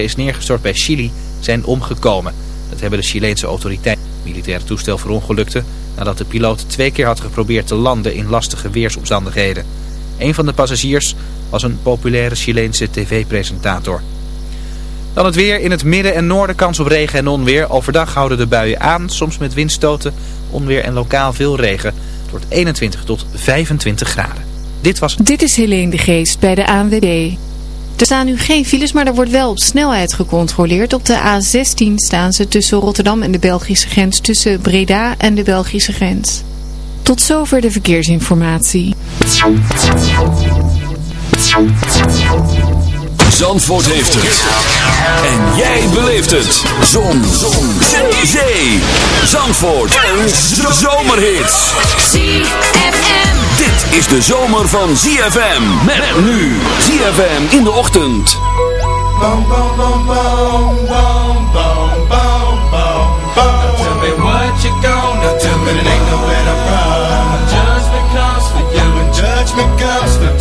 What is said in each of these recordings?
is neergestort bij Chili zijn omgekomen. Dat hebben de Chileense autoriteiten. Het militaire toestel verongelukte nadat de piloot twee keer had geprobeerd te landen in lastige weersomstandigheden. Een van de passagiers was een populaire Chileense tv-presentator. Dan het weer. In het midden en noorden kans op regen en onweer. Overdag houden de buien aan, soms met windstoten, onweer en lokaal veel regen. Het wordt 21 tot 25 graden. Dit was... Dit is Helene de Geest bij de ANWB. Er staan nu geen files, maar er wordt wel op snelheid gecontroleerd. Op de A16 staan ze tussen Rotterdam en de Belgische grens, tussen Breda en de Belgische grens. Tot zover de verkeersinformatie. Zandvoort heeft het. En jij beleeft het. Zon. Zon. Zee. Zee. Zandvoort. Een zomerhit. ZFM. Dit is de zomer van ZFM. Met nu. ZFM in de ochtend. Tell me what you gonna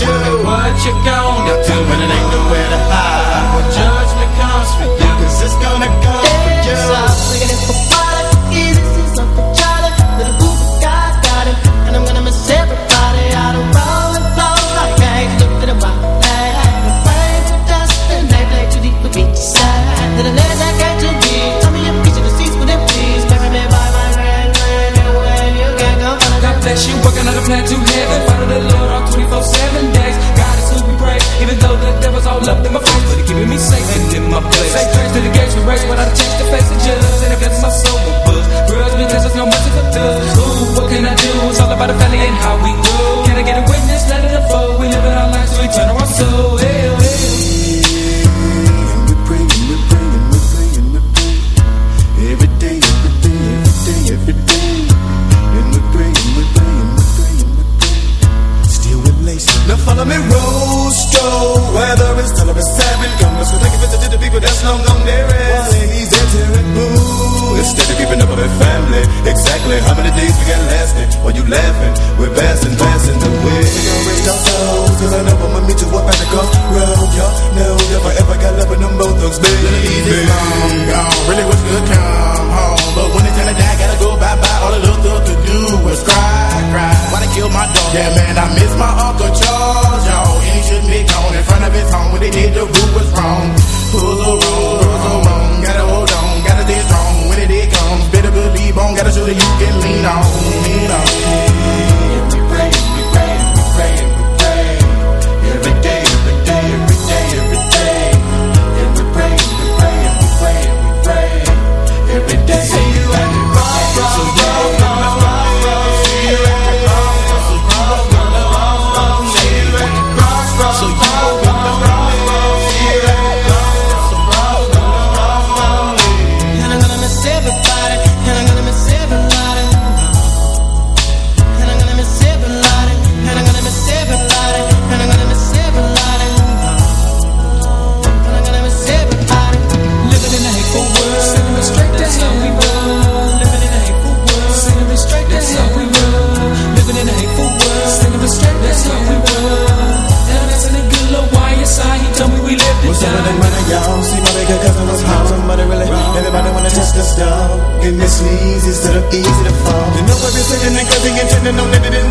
you. What you gonna you. gonna working on a plan to heaven. Follow the Lord on 24 7 days. God is who we praise, even though the devil's all up in my face. But he keeping me safe and in my place. Say grace to the gates we race, but I change the face of judge. And it bless my soul with buzz. Grudge because there's no mercy for thugs. Ooh, what can I do? It's all about the to stall. Goodness me, it's sort of easy to fall. You know I've been sitting and cussing and chilling on it.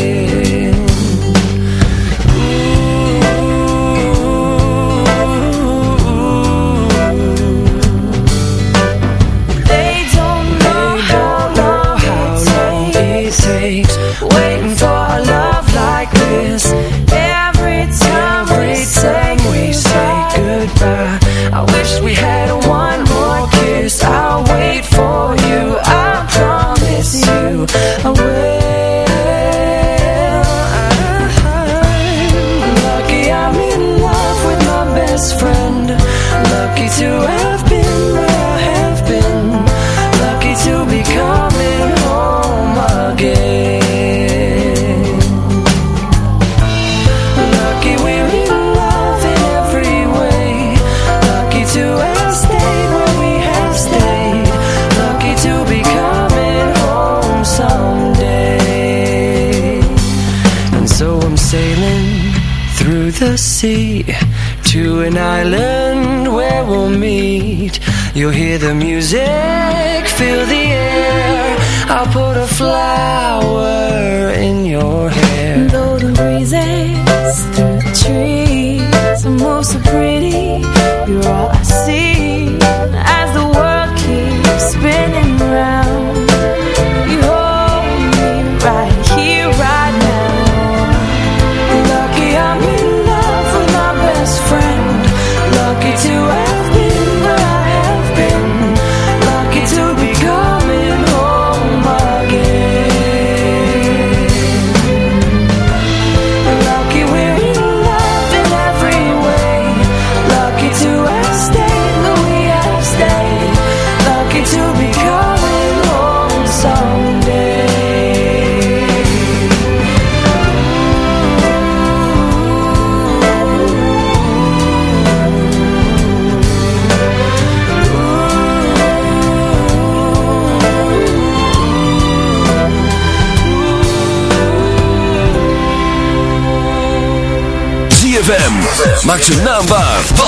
The music,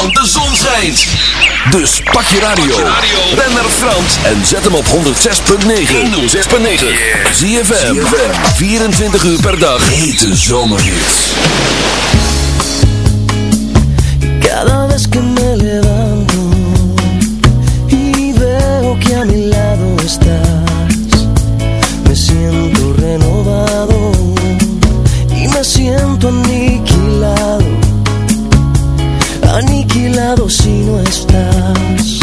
want de zon schijnt. Dus pak je radio. Ben naar Frans en zet hem op 106.9. 106.9. ZFM. 24 uur per dag. Hete zomerhits. Cada vez que me levanto y veo que a mi lado estás, me siento renovado y me siento aniquilado, aniquilado si no estás.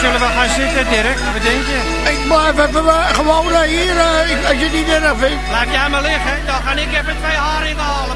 zullen we gaan zitten, direct? Wat denk je? Ik blijf even eh, gewoon eh, hier, eh, als je het niet eraf, vindt. Laat jij maar liggen, dan ga ik even twee haringen halen.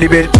Oliver.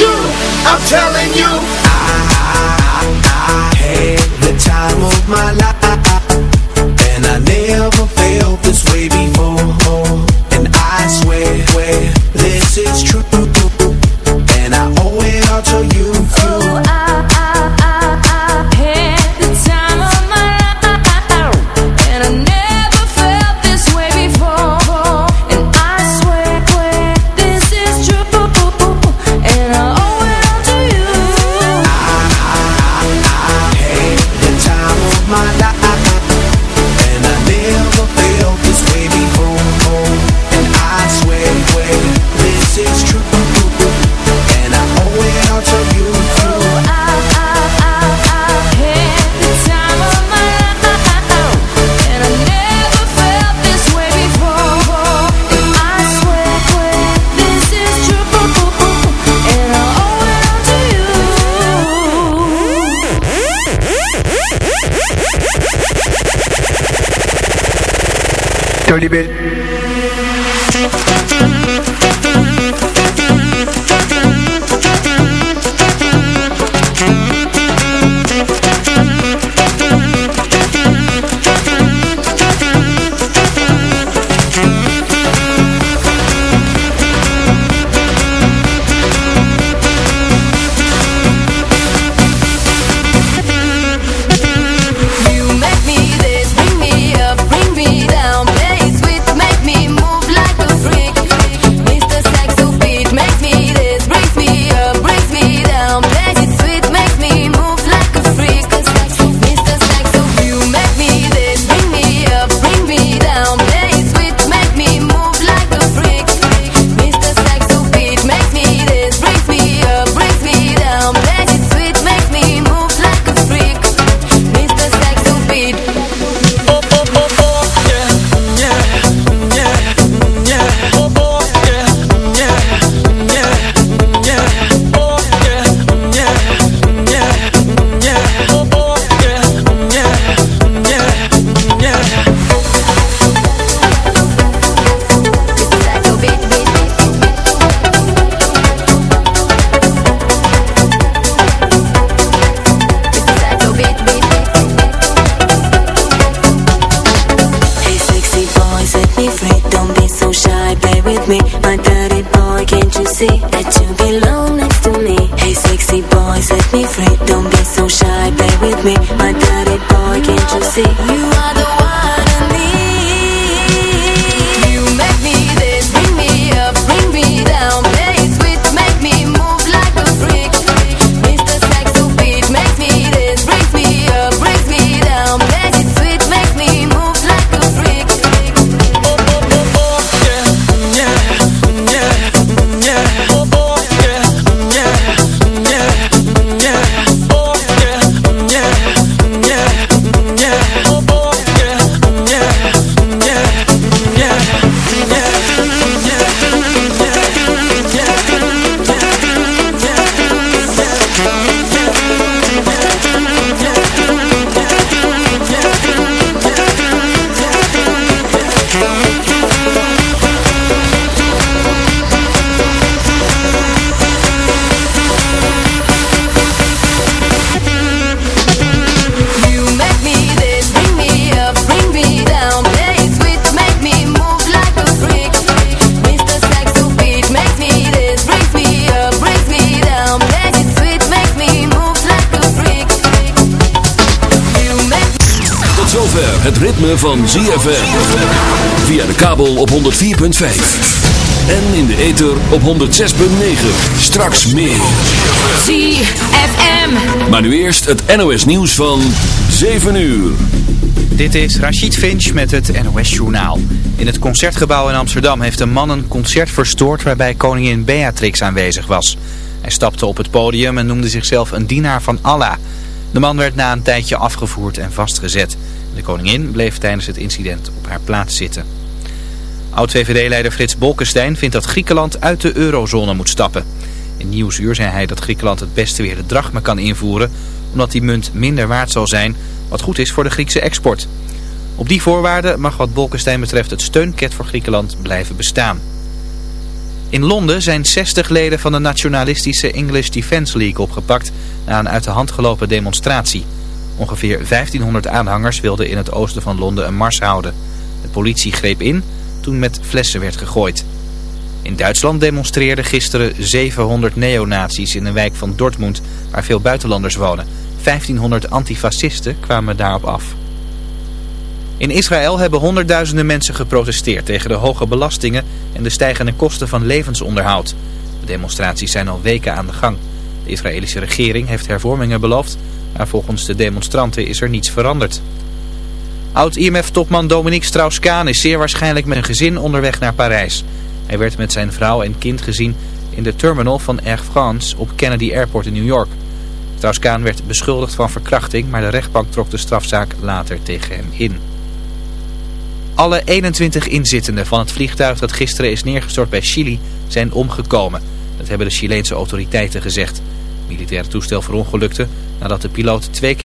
you, I'm telling you. I, I, I had the time of my life, and I never felt this way before. And I swear, swear this is true. Oliver. En in de ether op 106.9. Straks meer. ZFM. Maar nu eerst het NOS nieuws van 7 uur. Dit is Rachid Finch met het NOS Journaal. In het Concertgebouw in Amsterdam heeft een man een concert verstoord waarbij koningin Beatrix aanwezig was. Hij stapte op het podium en noemde zichzelf een dienaar van Allah. De man werd na een tijdje afgevoerd en vastgezet. De koningin bleef tijdens het incident op haar plaats zitten. Oud-VVD-leider Frits Bolkestein vindt dat Griekenland uit de eurozone moet stappen. In Nieuwsuur zei hij dat Griekenland het beste weer de drachme kan invoeren... omdat die munt minder waard zal zijn, wat goed is voor de Griekse export. Op die voorwaarden mag wat Bolkestein betreft het steunket voor Griekenland blijven bestaan. In Londen zijn 60 leden van de nationalistische English Defence League opgepakt... na een uit de hand gelopen demonstratie. Ongeveer 1500 aanhangers wilden in het oosten van Londen een mars houden. De politie greep in toen met flessen werd gegooid. In Duitsland demonstreerden gisteren 700 neonazies in een wijk van Dortmund waar veel buitenlanders wonen. 1500 antifascisten kwamen daarop af. In Israël hebben honderdduizenden mensen geprotesteerd tegen de hoge belastingen en de stijgende kosten van levensonderhoud. De demonstraties zijn al weken aan de gang. De Israëlische regering heeft hervormingen beloofd, maar volgens de demonstranten is er niets veranderd. Oud-IMF-topman Dominique Strauss-Kaan is zeer waarschijnlijk met een gezin onderweg naar Parijs. Hij werd met zijn vrouw en kind gezien in de terminal van Air France op Kennedy Airport in New York. Strauss-Kaan werd beschuldigd van verkrachting, maar de rechtbank trok de strafzaak later tegen hem in. Alle 21 inzittenden van het vliegtuig dat gisteren is neergestort bij Chili zijn omgekomen. Dat hebben de Chileense autoriteiten gezegd. Militaire toestel verongelukte nadat de piloot twee keer...